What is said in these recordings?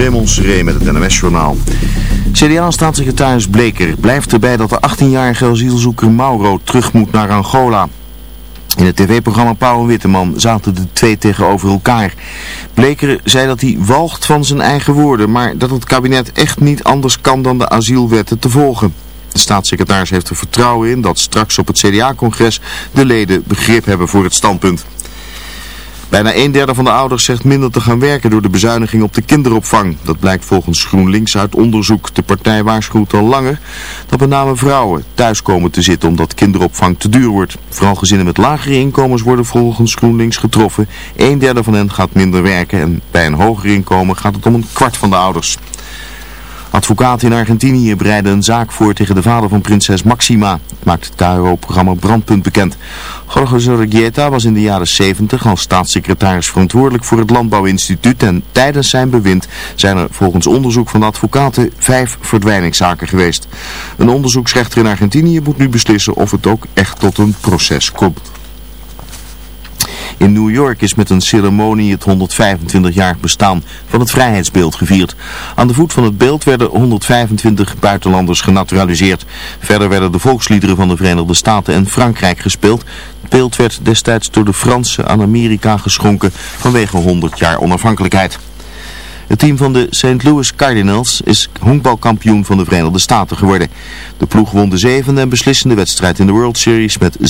Raymond met het NMS-journaal. CDA-staatssecretaris Bleker blijft erbij dat de 18-jarige asielzoeker Mauro terug moet naar Angola. In het tv-programma Pauw Witteman zaten de twee tegenover elkaar. Bleker zei dat hij walgt van zijn eigen woorden, maar dat het kabinet echt niet anders kan dan de asielwetten te volgen. De staatssecretaris heeft er vertrouwen in dat straks op het CDA-congres de leden begrip hebben voor het standpunt. Bijna een derde van de ouders zegt minder te gaan werken door de bezuiniging op de kinderopvang. Dat blijkt volgens GroenLinks uit onderzoek. De partij waarschuwt al langer dat met name vrouwen thuis komen te zitten omdat kinderopvang te duur wordt. Vooral gezinnen met lagere inkomens worden volgens GroenLinks getroffen. Een derde van hen gaat minder werken en bij een hoger inkomen gaat het om een kwart van de ouders. Advocaten in Argentinië bereiden een zaak voor tegen de vader van prinses Maxima. Maakt het KRO-programma Brandpunt bekend. Jorge Zorregieta was in de jaren 70 als staatssecretaris verantwoordelijk voor het Landbouwinstituut. En tijdens zijn bewind zijn er volgens onderzoek van de advocaten vijf verdwijningszaken geweest. Een onderzoeksrechter in Argentinië moet nu beslissen of het ook echt tot een proces komt. In New York is met een ceremonie het 125-jarig bestaan van het vrijheidsbeeld gevierd. Aan de voet van het beeld werden 125 buitenlanders genaturaliseerd. Verder werden de volksliederen van de Verenigde Staten en Frankrijk gespeeld. Het beeld werd destijds door de Fransen aan Amerika geschonken vanwege 100 jaar onafhankelijkheid. Het team van de St. Louis Cardinals is honkbalkampioen van de Verenigde Staten geworden. De ploeg won de zevende en beslissende wedstrijd in de World Series met 6-2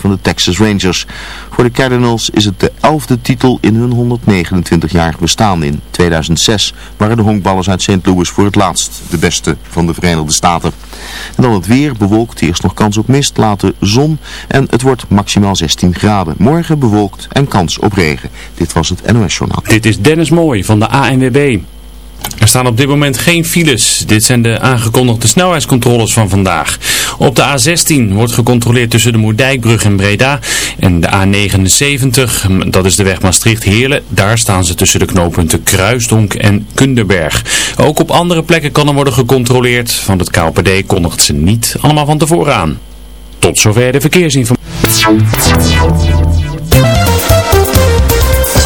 van de Texas Rangers. Voor de Cardinals is het de elfde titel in hun 129-jarig bestaan. In 2006 waren de honkballers uit St. Louis voor het laatst de beste van de Verenigde Staten. En dan het weer, bewolkt, eerst nog kans op mist, later zon en het wordt maximaal 16 graden. Morgen bewolkt en kans op regen. Dit was het NOS Journaal. Dit is Dennis Mooij van de ANWB. Er staan op dit moment geen files. Dit zijn de aangekondigde snelheidscontroles van vandaag. Op de A16 wordt gecontroleerd tussen de Moerdijkbrug en Breda. En de A79, dat is de weg Maastricht-Heerlen. Daar staan ze tussen de knooppunten Kruisdonk en Kunderberg. Ook op andere plekken kan er worden gecontroleerd. Van het KLPD kondigt ze niet allemaal van tevoren aan. Tot zover de verkeersinformatie.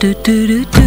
Do do do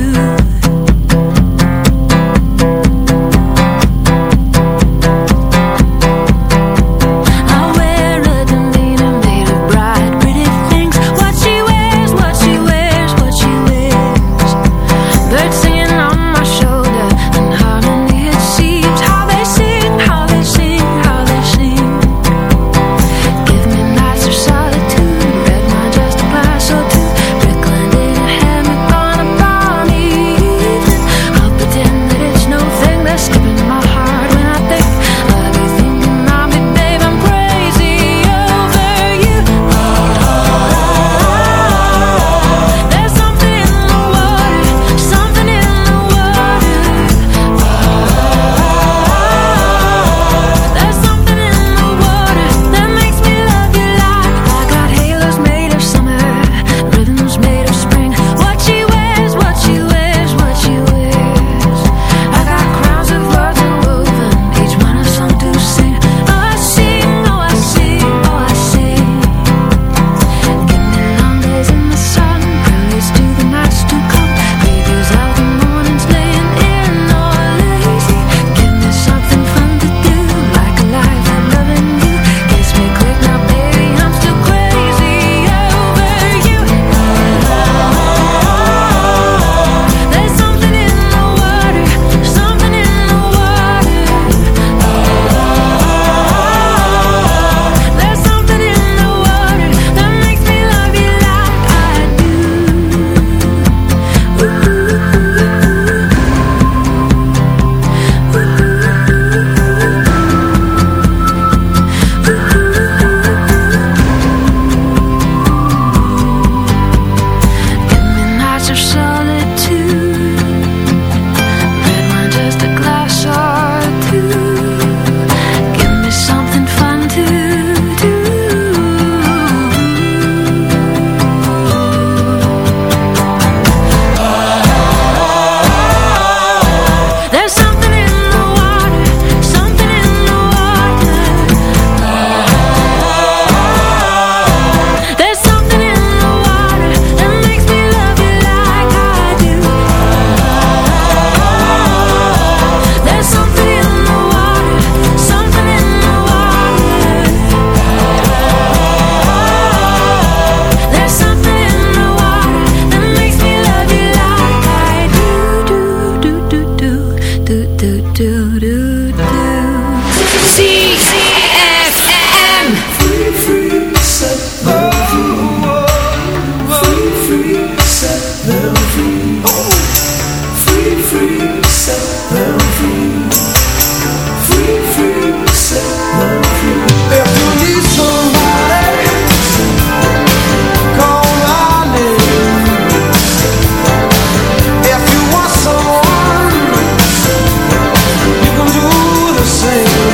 same.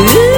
Ooh.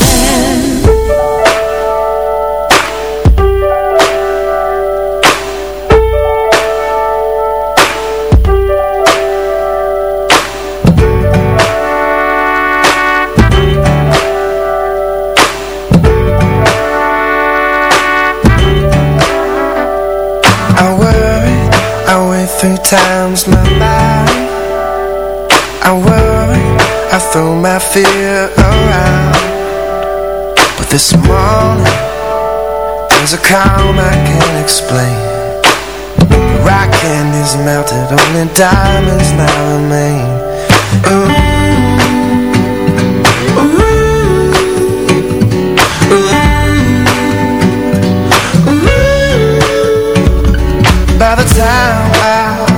times my mind I worry, I throw my fear around. But this morning There's a calm I can't explain. The rockin' is melted, only diamonds now remain. Ooh, ooh, ooh, ooh. By the time I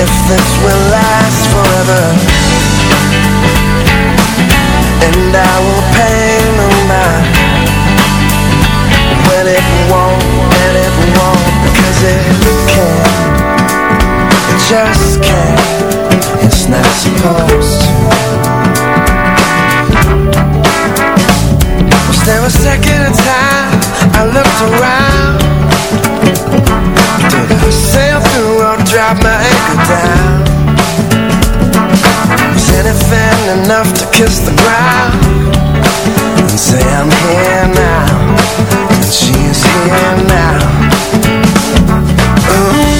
If this will last forever. And I will pay no mind when it won't, and it won't, because it can't. It just can't. It's not supposed to. Was there a second time I looked around? Did I sail through drop my anchor down? Was anything enough to kiss the ground and say I'm here now? And she is here now. So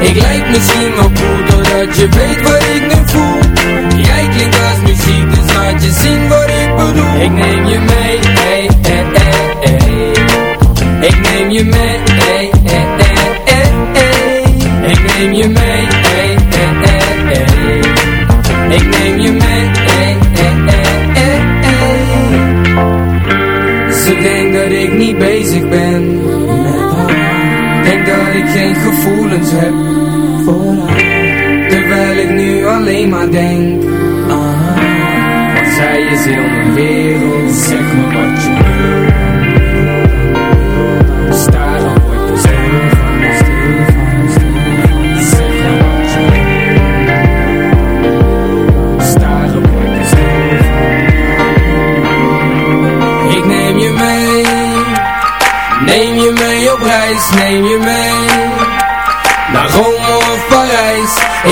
Ik lijk misschien wel cool doordat je weet wat ik nu voel Jij klinkt als muziek, dus laat je zien wat ik bedoel Ik neem je mee, hey, hey, hey, hey. Ik neem je mee, hey, hey, hey, hey. Ik neem je mee, hey. Ik neem je mee. Ze denkt dat ik niet bezig ben dat ik geen gevoelens heb Terwijl ik nu alleen maar denk ah, Want zij is heel mijn wereld. Zeg me wat je wil. Sta word je stil van, stil van, stil. Zeg me wat je wil. Sta word je stil van Ik neem je mee. Neem je mee op reis, neem je mee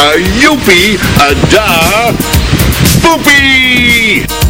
A joepie, a da, poepie!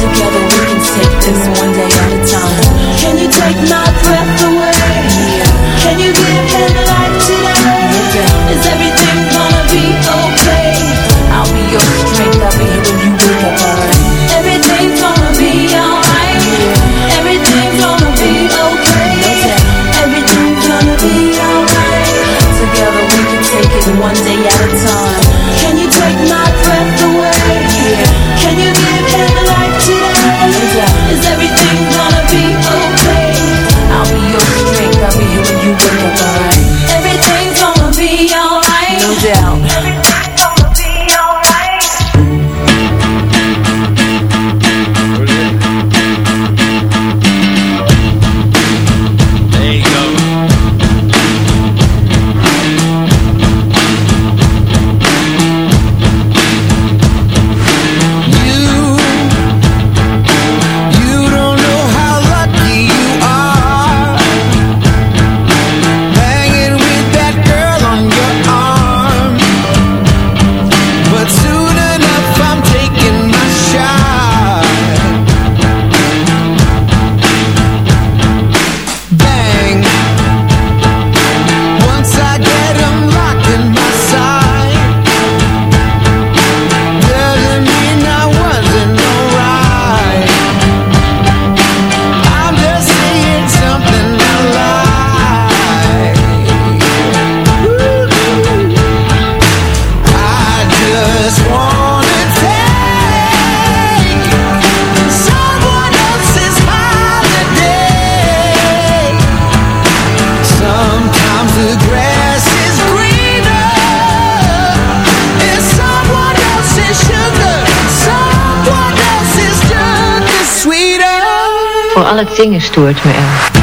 Together we can take this one day at a time Can you take my breath away? Zingen stoort me erg.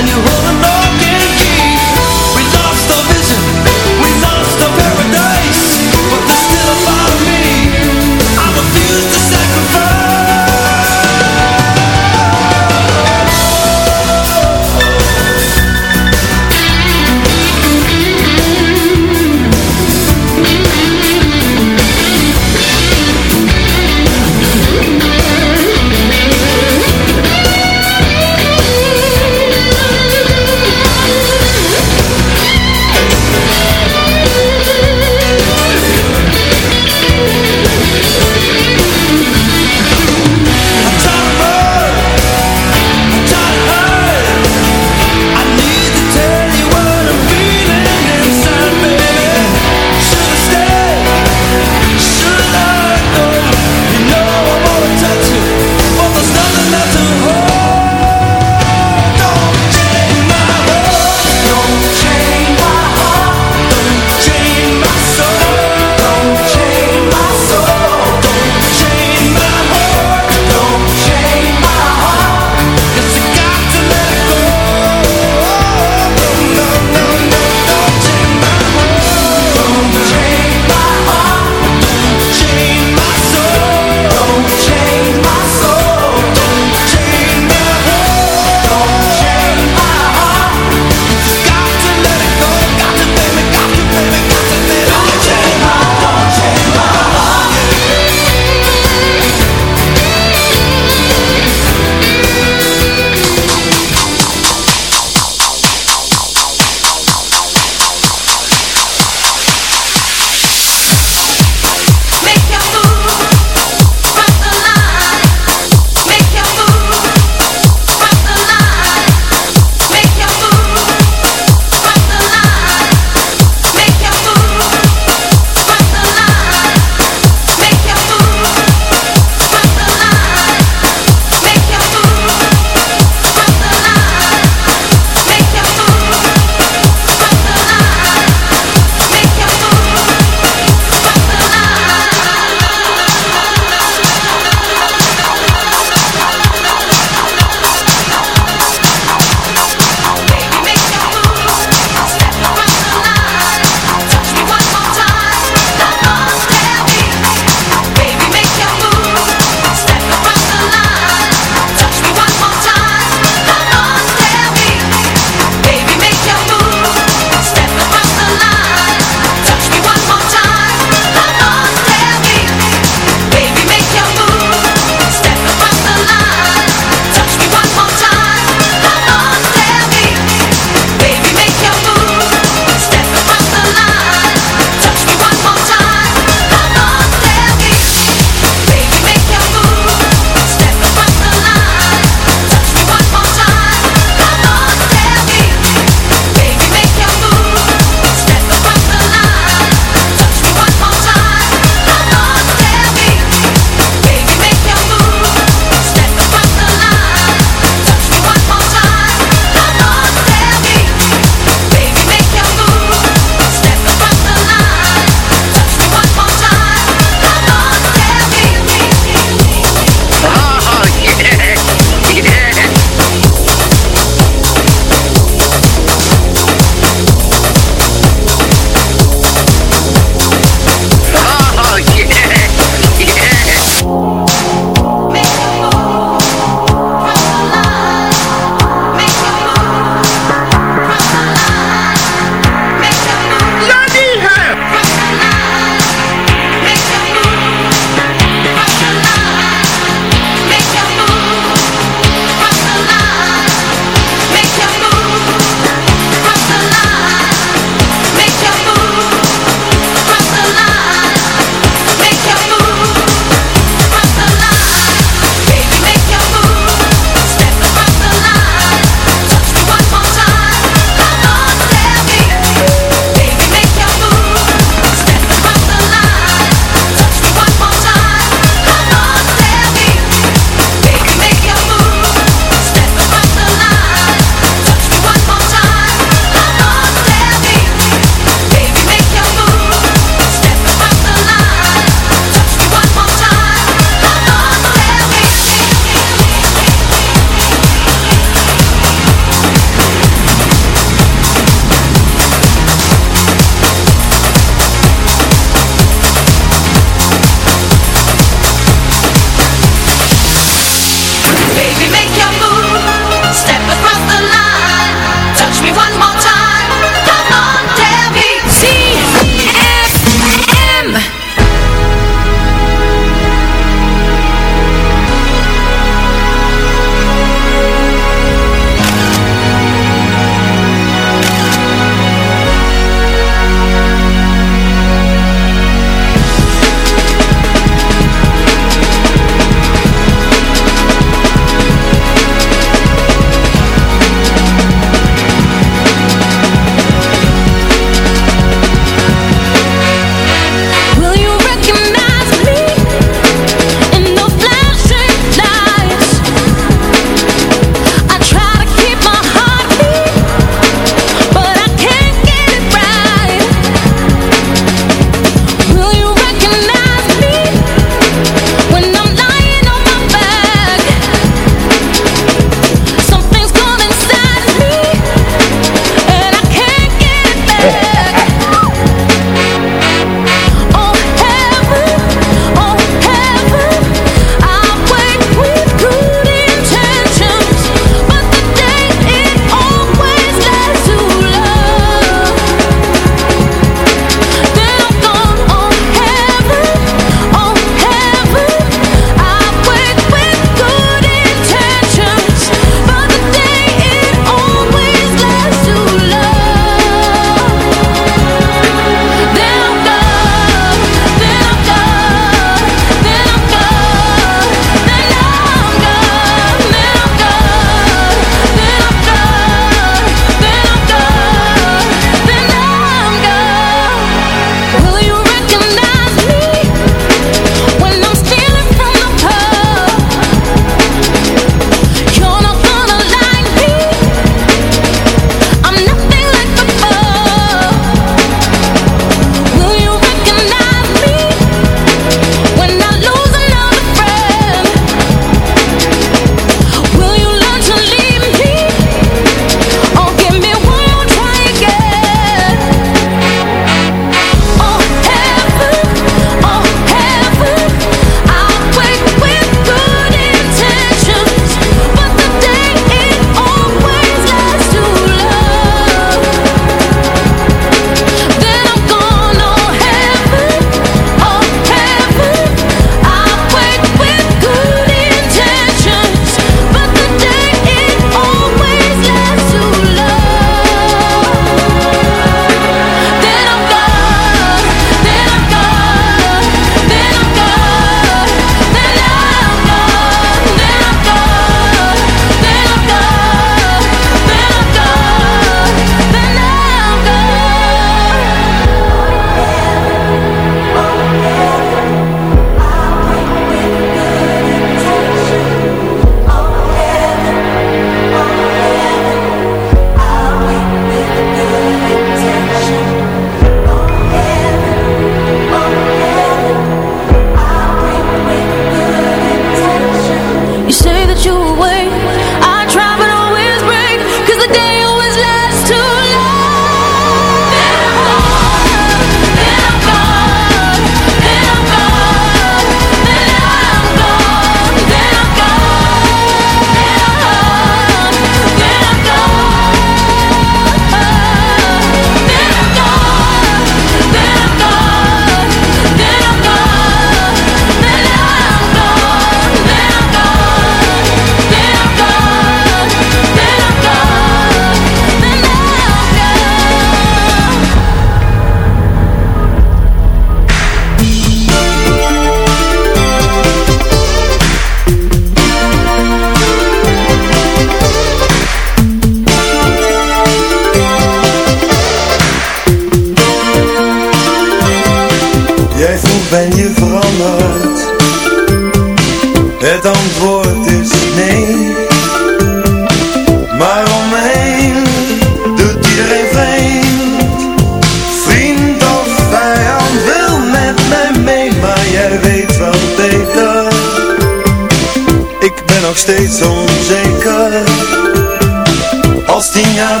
Als tien jaar